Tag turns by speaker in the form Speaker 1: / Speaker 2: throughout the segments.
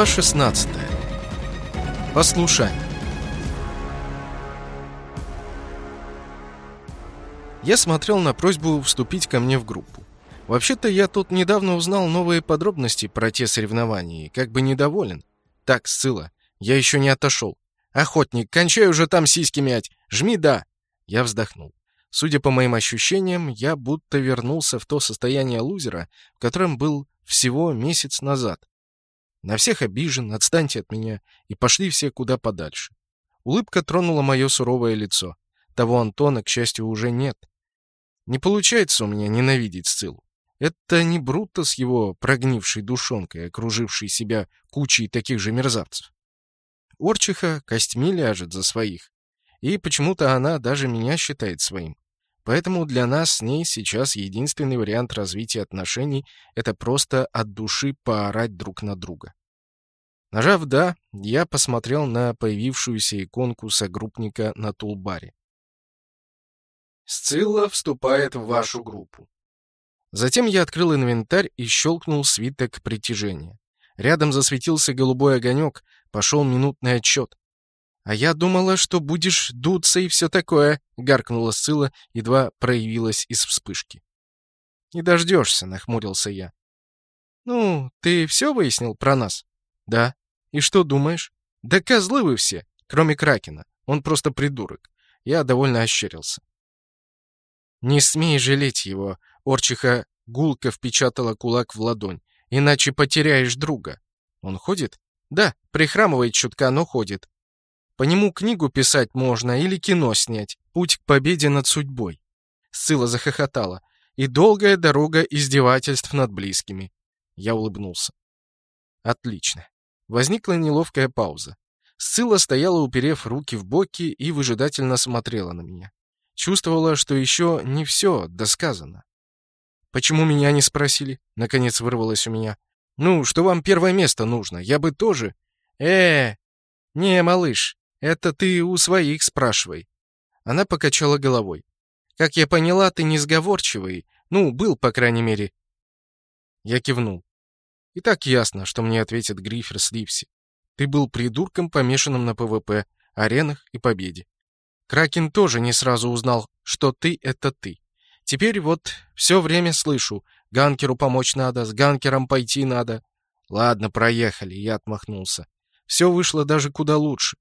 Speaker 1: Глава 16. Послушание. Я смотрел на просьбу вступить ко мне в группу. Вообще-то я тут недавно узнал новые подробности про те соревнования и как бы недоволен. Так, Сцилла, я еще не отошел. Охотник, кончай уже там сиськи мять. Жми «да». Я вздохнул. Судя по моим ощущениям, я будто вернулся в то состояние лузера, в котором был всего месяц назад. На всех обижен, отстаньте от меня, и пошли все куда подальше. Улыбка тронула мое суровое лицо. Того Антона, к счастью, уже нет. Не получается у меня ненавидеть Сциллу. Это не Бруто с его прогнившей душонкой, окружившей себя кучей таких же мерзавцев. Орчиха костьми ляжет за своих. И почему-то она даже меня считает своим. Поэтому для нас с ней сейчас единственный вариант развития отношений — это просто от души поорать друг на друга. Нажав «да», я посмотрел на появившуюся иконку согруппника на тулбаре. Сцилла вступает в вашу группу. Затем я открыл инвентарь и щелкнул свиток притяжения. Рядом засветился голубой огонек, пошел минутный отчет. «А я думала, что будешь дуться и все такое», — гаркнула Сцилла, едва проявилась из вспышки. «Не дождешься», — нахмурился я. «Ну, ты все выяснил про нас?» «Да». «И что думаешь?» «Да козлы вы все, кроме Кракена. Он просто придурок». Я довольно ощерился. «Не смей жалеть его», — Орчиха гулко впечатала кулак в ладонь. «Иначе потеряешь друга». «Он ходит?» «Да, прихрамывает чутка, но ходит. По нему книгу писать можно или кино снять. Путь к победе над судьбой. Сцилла захохотала. И долгая дорога издевательств над близкими. Я улыбнулся. Отлично. Возникла неловкая пауза. Сцилла стояла, уперев руки в боки, и выжидательно смотрела на меня. Чувствовала, что еще не все досказано. «Почему меня не спросили?» — наконец вырвалось у меня. «Ну, что вам первое место нужно? Я бы тоже...» «Э, не, малыш, это ты у своих спрашивай. Она покачала головой. Как я поняла, ты несговорчивый. Ну, был, по крайней мере. Я кивнул. И так ясно, что мне ответит Грифер с Ливси. Ты был придурком, помешанным на ПВП, аренах и победе. Кракен тоже не сразу узнал, что ты — это ты. Теперь вот все время слышу, Ганкеру помочь надо, с Ганкером пойти надо. Ладно, проехали, я отмахнулся. Все вышло даже куда лучше.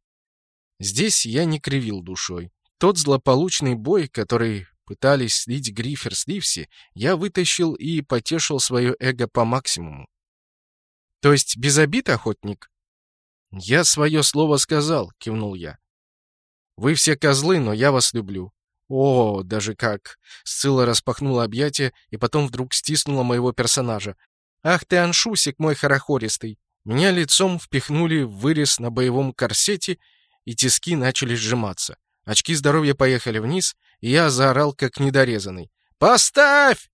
Speaker 1: Здесь я не кривил душой. Тот злополучный бой, который пытались слить Грифер с Ливси, я вытащил и потешил свое эго по максимуму. То есть без обид, охотник? Я свое слово сказал, кивнул я. Вы все козлы, но я вас люблю. О, даже как! Сцилла распахнула объятия и потом вдруг стиснула моего персонажа. Ах ты, аншусик мой хорохористый! Меня лицом впихнули в вырез на боевом корсете и тиски начали сжиматься. Очки здоровья поехали вниз, и я заорал, как недорезанный. «Поставь!»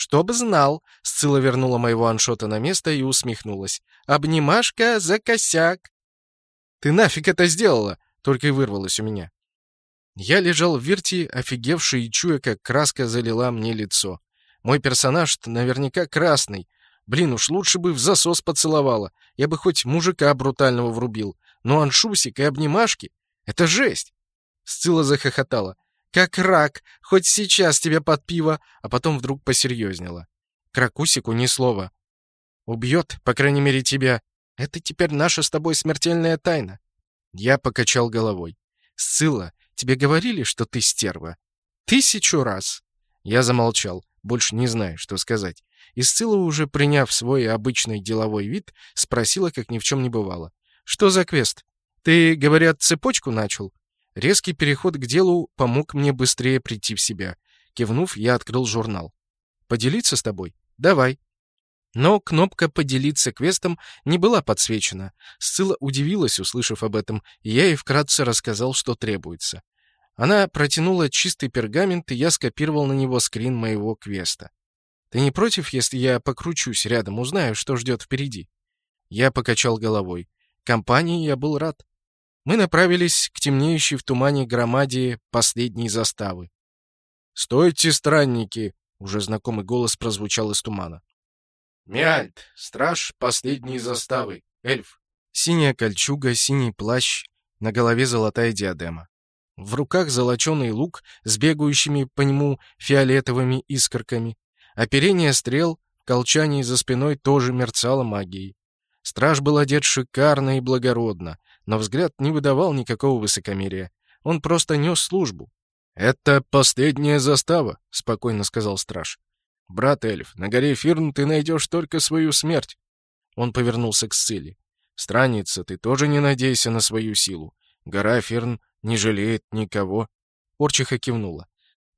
Speaker 1: «Чтоб знал!» — Сцилла вернула моего аншота на место и усмехнулась. «Обнимашка за косяк!» «Ты нафиг это сделала?» — только и вырвалось у меня. Я лежал в вирте, офигевший и чуя, как краска залила мне лицо. Мой персонаж наверняка красный. Блин, уж лучше бы в засос поцеловала. Я бы хоть мужика брутального врубил. Но аншусик и обнимашки — это жесть!» Сцилла захохотала. «Как рак! Хоть сейчас тебе под пиво!» А потом вдруг посерьезнела. «Кракусику ни слова. Убьет, по крайней мере, тебя. Это теперь наша с тобой смертельная тайна». Я покачал головой. «Сцилла, тебе говорили, что ты стерва?» «Тысячу раз!» Я замолчал, больше не знаю, что сказать. И Сцилла, уже приняв свой обычный деловой вид, спросила, как ни в чем не бывало. «Что за квест? Ты, говорят, цепочку начал?» Резкий переход к делу помог мне быстрее прийти в себя. Кивнув, я открыл журнал. «Поделиться с тобой? Давай». Но кнопка «Поделиться квестом» не была подсвечена. Сцилла удивилась, услышав об этом, и я ей вкратце рассказал, что требуется. Она протянула чистый пергамент, и я скопировал на него скрин моего квеста. «Ты не против, если я покручусь рядом, узнаю, что ждет впереди?» Я покачал головой. Компании я был рад. Мы направились к темнеющей в тумане громаде последней заставы. «Стойте, странники!» — уже знакомый голос прозвучал из тумана. «Миальт, страж последней заставы, эльф. Синяя кольчуга, синий плащ, на голове золотая диадема. В руках золоченый лук с бегающими по нему фиолетовыми искорками. Оперение стрел в колчане за спиной тоже мерцало магией. Страж был одет шикарно и благородно, но взгляд не выдавал никакого высокомерия. Он просто нес службу. «Это последняя застава», — спокойно сказал страж. «Брат Эльф, на горе Фирн ты найдешь только свою смерть». Он повернулся к Сциле. «Странница, ты тоже не надейся на свою силу. Гора Фирн не жалеет никого». Орчиха кивнула.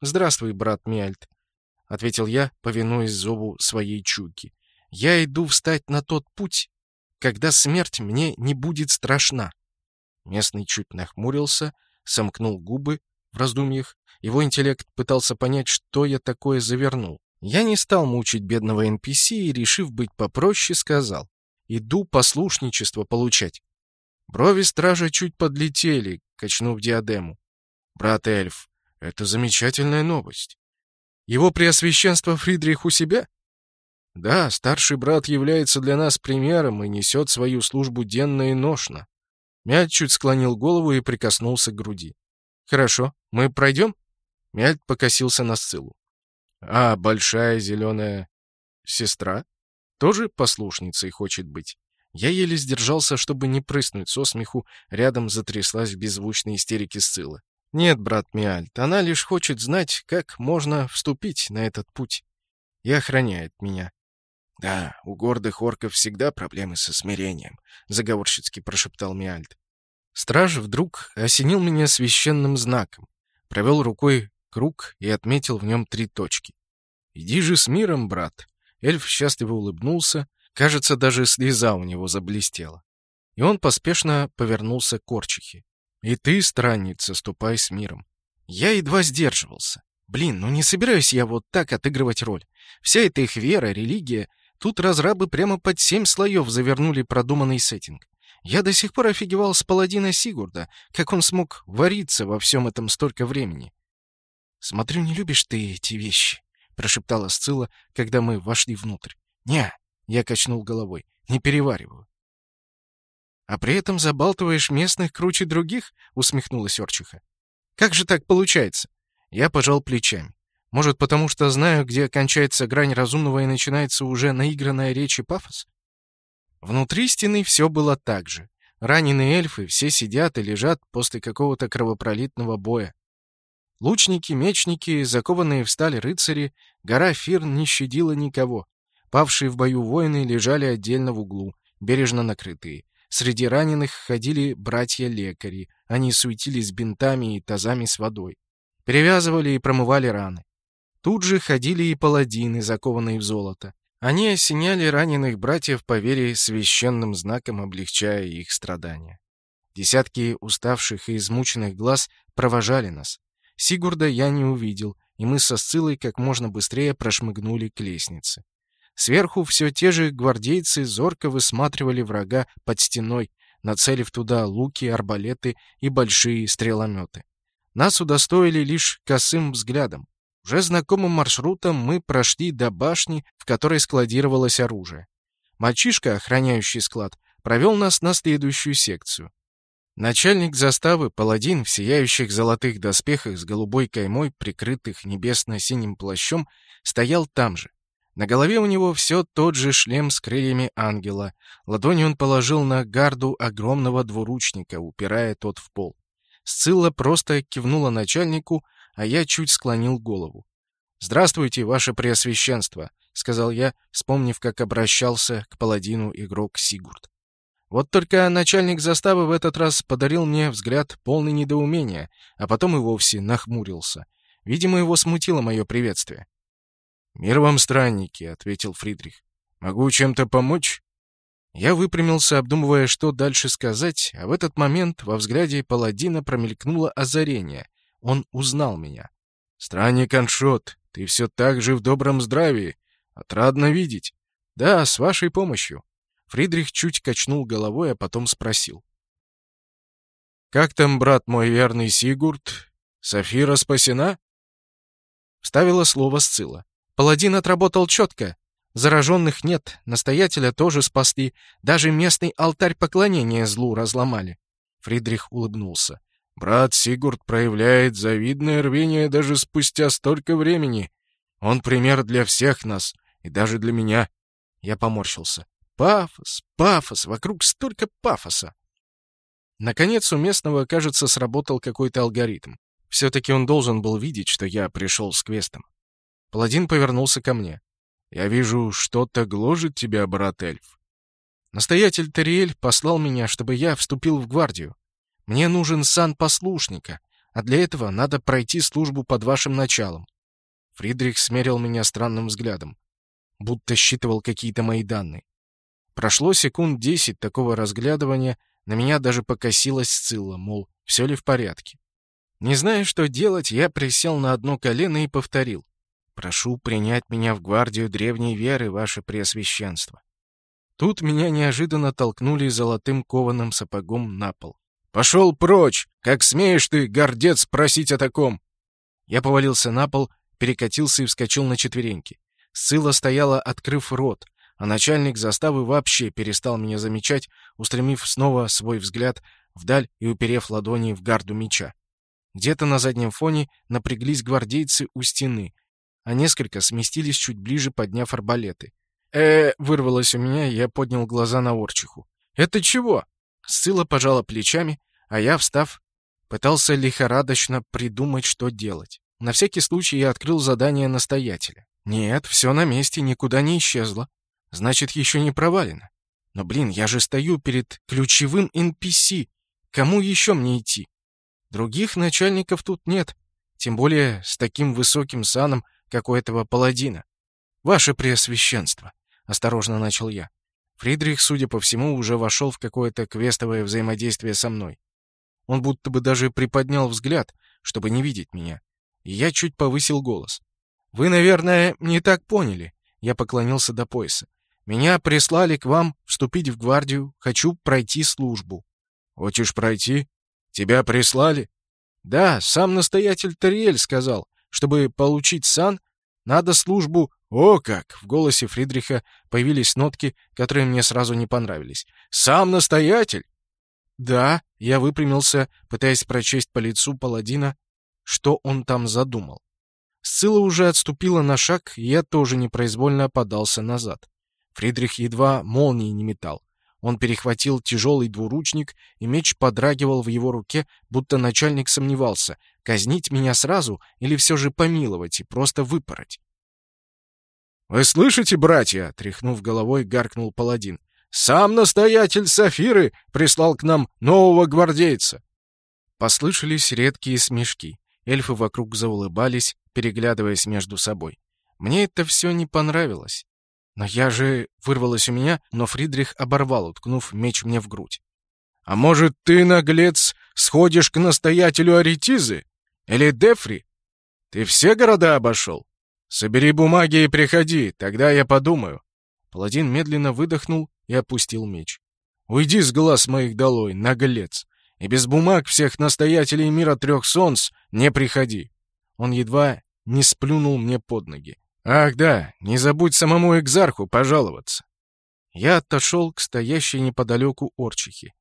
Speaker 1: «Здравствуй, брат Миальт», — ответил я, повинуясь зову своей чуки. «Я иду встать на тот путь, когда смерть мне не будет страшна». Местный чуть нахмурился, сомкнул губы, в раздумьях. Его интеллект пытался понять, что я такое завернул. Я не стал мучить бедного NPC и, решив быть попроще, сказал. Иду послушничество получать. Брови стража чуть подлетели, качнув диадему. Брат Эльф, это замечательная новость. Его преосвященство Фридрих у себя? Да, старший брат является для нас примером и несет свою службу денно и ношно. Мять чуть склонил голову и прикоснулся к груди. «Хорошо. Мы пройдем?» Мяльт покосился на Сциллу. «А большая зеленая сестра? Тоже послушницей хочет быть?» Я еле сдержался, чтобы не прыснуть со смеху, рядом затряслась в беззвучной истерике Сцилла. «Нет, брат Миальт, она лишь хочет знать, как можно вступить на этот путь. И охраняет меня». «Да, у гордых орков всегда проблемы со смирением», — заговорщицки прошептал Миальт. Страж вдруг осенил меня священным знаком, провел рукой круг и отметил в нем три точки. «Иди же с миром, брат!» Эльф счастливо улыбнулся, кажется, даже слеза у него заблестела. И он поспешно повернулся к Корчихе. «И ты, странница, ступай с миром». Я едва сдерживался. Блин, ну не собираюсь я вот так отыгрывать роль. Вся эта их вера, религия, тут разрабы прямо под семь слоев завернули продуманный сеттинг. Я до сих пор офигевал с паладина Сигурда, как он смог вариться во всем этом столько времени. «Смотрю, не любишь ты эти вещи», — прошептала Сцилла, когда мы вошли внутрь. «Не», — я качнул головой, — «не перевариваю». «А при этом забалтываешь местных круче других?» — усмехнулась Орчиха. «Как же так получается?» Я пожал плечами. Может, потому что знаю, где кончается грань разумного и начинается уже наигранная речь и пафос? Внутри стены все было так же. Раненые эльфы все сидят и лежат после какого-то кровопролитного боя. Лучники, мечники, закованные в сталь рыцари, гора Фирн не щадила никого. Павшие в бою воины лежали отдельно в углу, бережно накрытые. Среди раненых ходили братья-лекари. Они суетились бинтами и тазами с водой. Перевязывали и промывали раны. Тут же ходили и паладины, закованные в золото. Они осеняли раненых братьев по вере священным знаком, облегчая их страдания. Десятки уставших и измученных глаз провожали нас. Сигурда я не увидел, и мы со Сцилой как можно быстрее прошмыгнули к лестнице. Сверху все те же гвардейцы зорко высматривали врага под стеной, нацелив туда луки, арбалеты и большие стрелометы. Нас удостоили лишь косым взглядом. Уже знакомым маршрутом мы прошли до башни, в которой складировалось оружие. Мальчишка, охраняющий склад, провел нас на следующую секцию. Начальник заставы, паладин в сияющих золотых доспехах с голубой каймой, прикрытых небесно-синим плащом, стоял там же. На голове у него все тот же шлем с крыльями ангела. Ладони он положил на гарду огромного двуручника, упирая тот в пол. Сцилла просто кивнула начальнику, а я чуть склонил голову. «Здравствуйте, ваше преосвященство», — сказал я, вспомнив, как обращался к паладину игрок Сигурд. Вот только начальник заставы в этот раз подарил мне взгляд полный недоумения, а потом и вовсе нахмурился. Видимо, его смутило мое приветствие. «Мир вам, странники», — ответил Фридрих. «Могу чем-то помочь?» Я выпрямился, обдумывая, что дальше сказать, а в этот момент во взгляде паладина промелькнуло озарение. Он узнал меня. «Странник Аншот, ты все так же в добром здравии. Отрадно видеть. Да, с вашей помощью». Фридрих чуть качнул головой, а потом спросил. «Как там, брат мой верный Сигурд? Софира спасена?» Вставила слово Сцилла. «Паладин отработал четко. Зараженных нет, настоятеля тоже спасли, даже местный алтарь поклонения злу разломали. Фридрих улыбнулся. Брат Сигурд проявляет завидное рвение даже спустя столько времени. Он пример для всех нас, и даже для меня. Я поморщился. Пафос, пафос, вокруг столько пафоса. Наконец у местного, кажется, сработал какой-то алгоритм. Все-таки он должен был видеть, что я пришел с квестом. Паладин повернулся ко мне. «Я вижу, что-то гложет тебя, брат эльф». Настоятель Тариэль послал меня, чтобы я вступил в гвардию. Мне нужен сан послушника, а для этого надо пройти службу под вашим началом. Фридрих смерил меня странным взглядом, будто считывал какие-то мои данные. Прошло секунд десять такого разглядывания, на меня даже покосилась Сцилла, мол, все ли в порядке. Не зная, что делать, я присел на одно колено и повторил. «Прошу принять меня в гвардию древней веры, ваше преосвященство». Тут меня неожиданно толкнули золотым кованым сапогом на пол. «Пошел прочь! Как смеешь ты, гордец, просить о таком!» Я повалился на пол, перекатился и вскочил на четвереньки. Сцилла стояла, открыв рот, а начальник заставы вообще перестал меня замечать, устремив снова свой взгляд вдаль и уперев ладони в гарду меча. Где-то на заднем фоне напряглись гвардейцы у стены, а несколько сместились чуть ближе, подняв арбалеты. э вырвалось у меня, и я поднял глаза на Орчиху. «Это чего?» Сцилла пожала плечами, а я, встав, пытался лихорадочно придумать, что делать. На всякий случай я открыл задание настоятеля. Нет, все на месте, никуда не исчезло. Значит, еще не провалено. Но, блин, я же стою перед ключевым NPC. Кому еще мне идти? Других начальников тут нет. Тем более с таким высоким саном, как у этого паладина. «Ваше Преосвященство», — осторожно начал я. Фридрих, судя по всему, уже вошел в какое-то квестовое взаимодействие со мной. Он будто бы даже приподнял взгляд, чтобы не видеть меня. И я чуть повысил голос. «Вы, наверное, не так поняли». Я поклонился до пояса. «Меня прислали к вам вступить в гвардию. Хочу пройти службу». «Хочешь пройти? Тебя прислали?» «Да, сам настоятель Тариэль сказал, чтобы получить сан, надо службу «О как!» — в голосе Фридриха появились нотки, которые мне сразу не понравились. «Сам настоятель?» «Да», — я выпрямился, пытаясь прочесть по лицу паладина, что он там задумал. Сцилла уже отступила на шаг, и я тоже непроизвольно подался назад. Фридрих едва молнии не метал. Он перехватил тяжелый двуручник, и меч подрагивал в его руке, будто начальник сомневался, казнить меня сразу или все же помиловать и просто выпороть. «Вы слышите, братья?» — тряхнув головой, гаркнул паладин. «Сам настоятель Сафиры прислал к нам нового гвардейца!» Послышались редкие смешки. Эльфы вокруг заулыбались, переглядываясь между собой. Мне это все не понравилось. Но я же... Вырвалось у меня, но Фридрих оборвал, уткнув меч мне в грудь. «А может, ты, наглец, сходишь к настоятелю Аретизы? Или Дефри? Ты все города обошел? «Собери бумаги и приходи, тогда я подумаю». Паладин медленно выдохнул и опустил меч. «Уйди с глаз моих долой, наглец, и без бумаг всех настоятелей мира трех солнц не приходи». Он едва не сплюнул мне под ноги. «Ах да, не забудь самому экзарху пожаловаться». Я отошел к стоящей неподалеку Орчихе.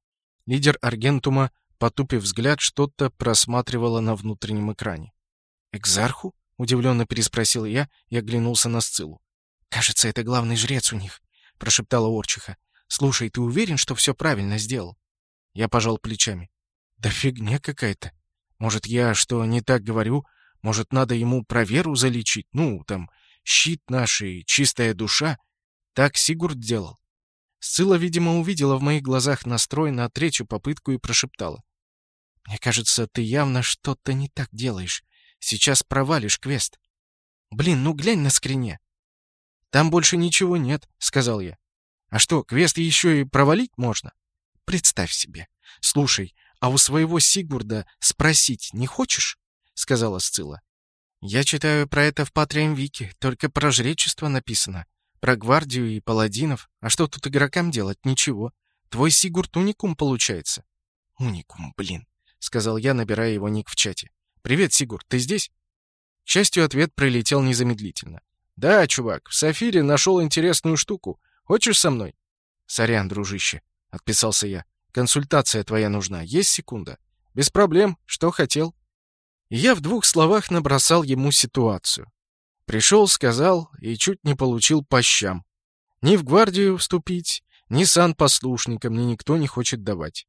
Speaker 1: Лидер Аргентума, потупив взгляд, что-то просматривала на внутреннем экране. «Экзарху?» Удивленно переспросил я и оглянулся на Сцилу. «Кажется, это главный жрец у них», — прошептала Орчиха. «Слушай, ты уверен, что все правильно сделал?» Я пожал плечами. «Да фигня какая-то. Может, я что не так говорю? Может, надо ему проверу залечить? Ну, там, щит наш и чистая душа? Так Сигурд делал». Сцилла, видимо, увидела в моих глазах настрой на третью попытку и прошептала. «Мне кажется, ты явно что-то не так делаешь. Сейчас провалишь квест. Блин, ну глянь на скрине. Там больше ничего нет, сказал я. А что, квест еще и провалить можно? Представь себе. Слушай, а у своего Сигурда спросить не хочешь? сказала Сцилла. Я читаю про это в Патрием Вики, только про жречество написано. Про гвардию и паладинов. А что тут игрокам делать? Ничего. Твой Сигурд уникум получается. Уникум, блин, сказал я, набирая его ник в чате. «Привет, Сигур, ты здесь?» К счастью, ответ прилетел незамедлительно. «Да, чувак, в Сафире нашел интересную штуку. Хочешь со мной?» «Сорян, дружище», — отписался я. «Консультация твоя нужна. Есть секунда?» «Без проблем. Что хотел?» И я в двух словах набросал ему ситуацию. Пришел, сказал и чуть не получил по щам. Ни в гвардию вступить, ни сан послушникам мне никто не хочет давать.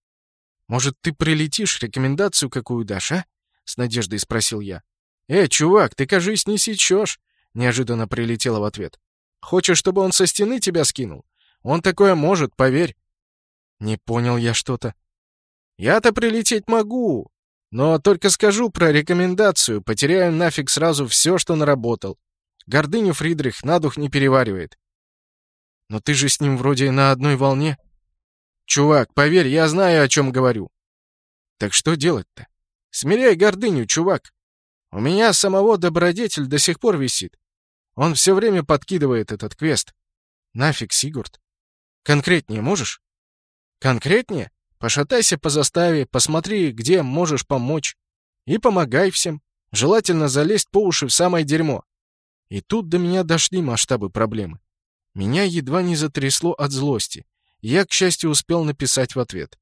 Speaker 1: «Может, ты прилетишь, рекомендацию какую дашь, а?» — с надеждой спросил я. «Э, чувак, ты, кажись, не сечешь!» — неожиданно прилетело в ответ. «Хочешь, чтобы он со стены тебя скинул? Он такое может, поверь». Не понял я что-то. «Я-то прилететь могу, но только скажу про рекомендацию, потеряю нафиг сразу все, что наработал. Гордыню Фридрих на дух не переваривает». «Но ты же с ним вроде на одной волне». «Чувак, поверь, я знаю, о чем говорю». «Так что делать-то?» «Смиряй гордыню, чувак. У меня самого добродетель до сих пор висит. Он все время подкидывает этот квест. Нафиг, Сигурд. Конкретнее можешь? Конкретнее? Пошатайся по заставе, посмотри, где можешь помочь. И помогай всем. Желательно залезть по уши в самое дерьмо. И тут до меня дошли масштабы проблемы. Меня едва не затрясло от злости. Я, к счастью, успел написать в ответ.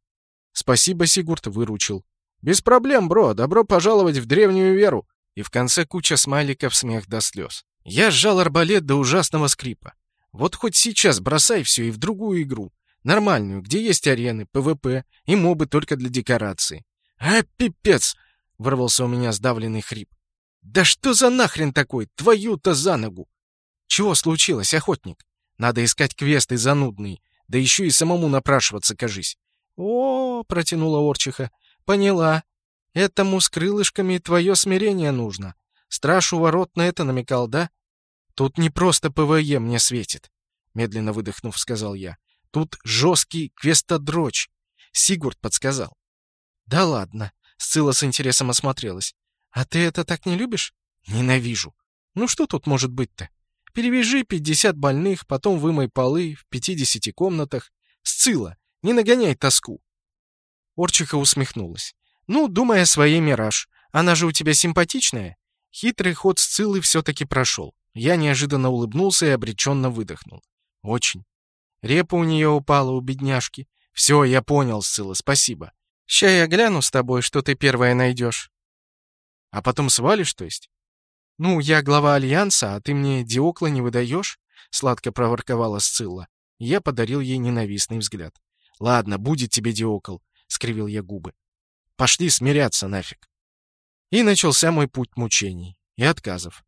Speaker 1: «Спасибо, Сигурд, выручил». «Без проблем, бро, добро пожаловать в древнюю веру». И в конце куча смайликов, смех до слез. Я сжал арбалет до ужасного скрипа. Вот хоть сейчас бросай все и в другую игру. Нормальную, где есть арены, ПВП и мобы только для декорации. «А, пипец!» — вырвался у меня сдавленный хрип. «Да что за нахрен такой? Твою-то за ногу!» «Чего случилось, охотник? Надо искать квесты занудные, да еще и самому напрашиваться, кажись». «О, — протянула Орчиха, — поняла. Этому с крылышками твое смирение нужно. Страж у ворот на это намекал, да? Тут не просто ПВЕ мне светит, — медленно выдохнув, сказал я. Тут жесткий квестодрочь. Сигурд подсказал. Да ладно. Сцилла с интересом осмотрелась. А ты это так не любишь? Ненавижу. Ну что тут может быть-то? Перевяжи 50 больных, потом вымой полы в 50 комнатах. Сцилла, не нагоняй тоску. Орчиха усмехнулась. Ну, думая о своей мираж. Она же у тебя симпатичная. Хитрый ход Сциллы все-таки прошел. Я неожиданно улыбнулся и обреченно выдохнул. Очень. Репа у нее упала, у бедняжки. Все, я понял, Сцилла, спасибо. Ща я гляну с тобой, что ты первая найдешь. А потом свалишь, то есть? Ну, я глава Альянса, а ты мне Диокла не выдаешь? Сладко проворковала Сцилла. Я подарил ей ненавистный взгляд. «Ладно, будет тебе Диокл», — скривил я губы. «Пошли смиряться нафиг». И начался мой путь мучений и отказов.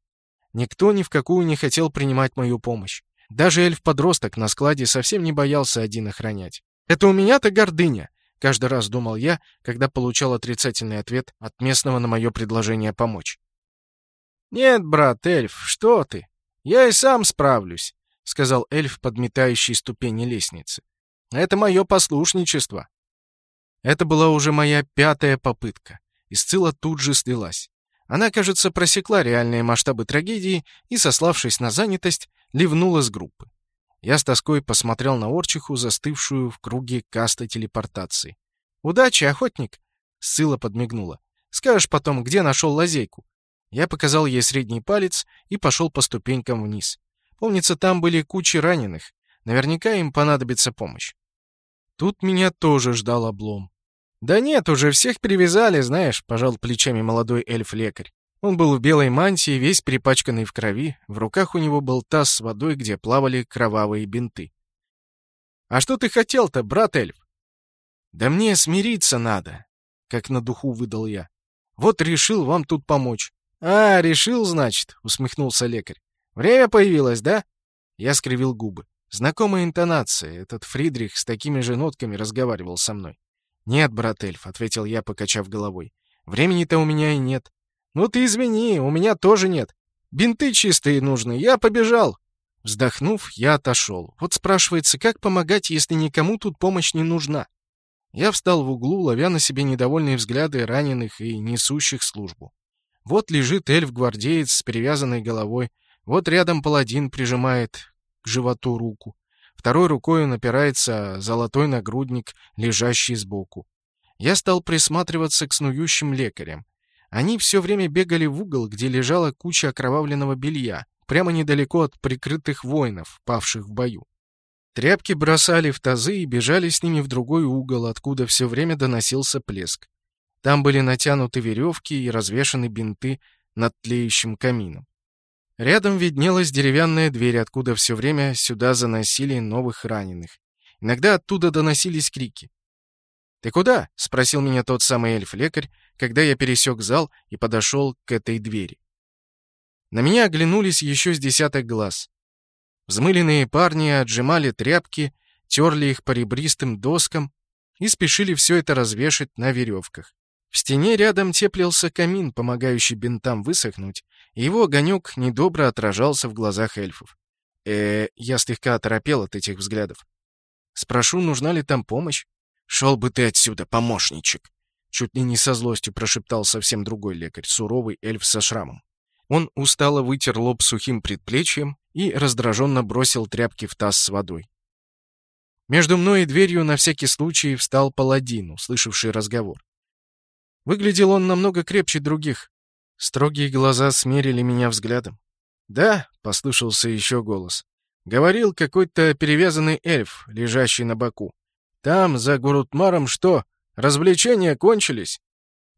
Speaker 1: Никто ни в какую не хотел принимать мою помощь. Даже эльф-подросток на складе совсем не боялся один охранять. «Это у меня-то гордыня!» — каждый раз думал я, когда получал отрицательный ответ от местного на мое предложение помочь. «Нет, брат, эльф, что ты? Я и сам справлюсь», — сказал эльф, подметающий ступени лестницы. «Это мое послушничество». Это была уже моя пятая попытка, и Сцилла тут же слилась. Она, кажется, просекла реальные масштабы трагедии и, сославшись на занятость, ливнула с группы. Я с тоской посмотрел на Орчиху, застывшую в круге каста телепортации. «Удачи, охотник!» — Сыла подмигнула. «Скажешь потом, где нашел лазейку?» Я показал ей средний палец и пошел по ступенькам вниз. Помнится, там были кучи раненых. Наверняка им понадобится помощь. Тут меня тоже ждал облом. «Да нет, уже всех перевязали, знаешь», — пожал плечами молодой эльф-лекарь. Он был в белой мантии, весь перепачканный в крови. В руках у него был таз с водой, где плавали кровавые бинты. «А что ты хотел-то, брат эльф?» «Да мне смириться надо», — как на духу выдал я. «Вот решил вам тут помочь». «А, решил, значит», — усмехнулся лекарь. «Время появилось, да?» Я скривил губы. Знакомая интонация. Этот Фридрих с такими же нотками разговаривал со мной. «Нет, брат эльф», — ответил я, покачав головой. «Времени-то у меня и нет». «Ну ты извини, у меня тоже нет. Бинты чистые нужны, я побежал». Вздохнув, я отошел. Вот спрашивается, как помогать, если никому тут помощь не нужна? Я встал в углу, ловя на себе недовольные взгляды раненых и несущих службу. Вот лежит эльф-гвардеец с перевязанной головой, вот рядом паладин прижимает к животу руку. Второй рукой он опирается золотой нагрудник, лежащий сбоку. Я стал присматриваться к снующим лекарям. Они все время бегали в угол, где лежала куча окровавленного белья, прямо недалеко от прикрытых воинов, павших в бою. Тряпки бросали в тазы и бежали с ними в другой угол, откуда все время доносился плеск. Там были натянуты веревки и развешаны бинты над тлеющим камином. Рядом виднелась деревянная дверь, откуда все время сюда заносили новых раненых. Иногда оттуда доносились крики. «Ты куда?» — спросил меня тот самый эльф-лекарь, когда я пересек зал и подошел к этой двери. На меня оглянулись еще с десяток глаз. Взмыленные парни отжимали тряпки, терли их по ребристым доскам и спешили все это развешать на веревках. В стене рядом теплился камин, помогающий бинтам высохнуть, и его огонек недобро отражался в глазах эльфов. э я слегка оторопел от этих взглядов. Спрошу, нужна ли там помощь? «Шел бы ты отсюда, помощничек!» Чуть ли не со злостью прошептал совсем другой лекарь, суровый эльф со шрамом. Он устало вытер лоб сухим предплечьем и раздраженно бросил тряпки в таз с водой. Между мной и дверью на всякий случай встал паладин, услышавший разговор. Выглядел он намного крепче других. Строгие глаза смерили меня взглядом. «Да», — послышался еще голос. Говорил какой-то перевязанный эльф, лежащий на боку. Там, за Гурутмаром, что, развлечения кончились?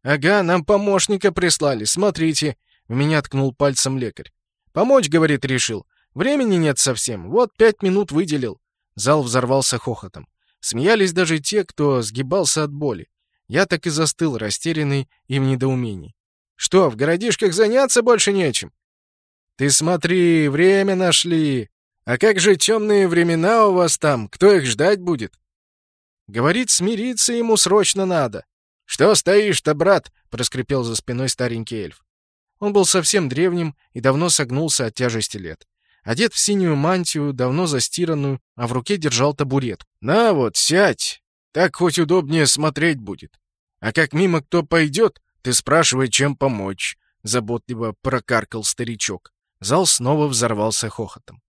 Speaker 1: Ага, нам помощника прислали, смотрите. В меня ткнул пальцем лекарь. Помочь, говорит, решил. Времени нет совсем. Вот пять минут выделил. Зал взорвался хохотом. Смеялись даже те, кто сгибался от боли. Я так и застыл, растерянный и в недоумении. Что, в городишках заняться больше нечем? Ты смотри, время нашли. А как же темные времена у вас там? Кто их ждать будет? Говорит, смириться ему срочно надо. «Что стоишь-то, брат?» — проскрипел за спиной старенький эльф. Он был совсем древним и давно согнулся от тяжести лет. Одет в синюю мантию, давно застиранную, а в руке держал табурет. «На вот, сядь! Так хоть удобнее смотреть будет. А как мимо кто пойдет, ты спрашивай, чем помочь», — заботливо прокаркал старичок. Зал снова взорвался хохотом.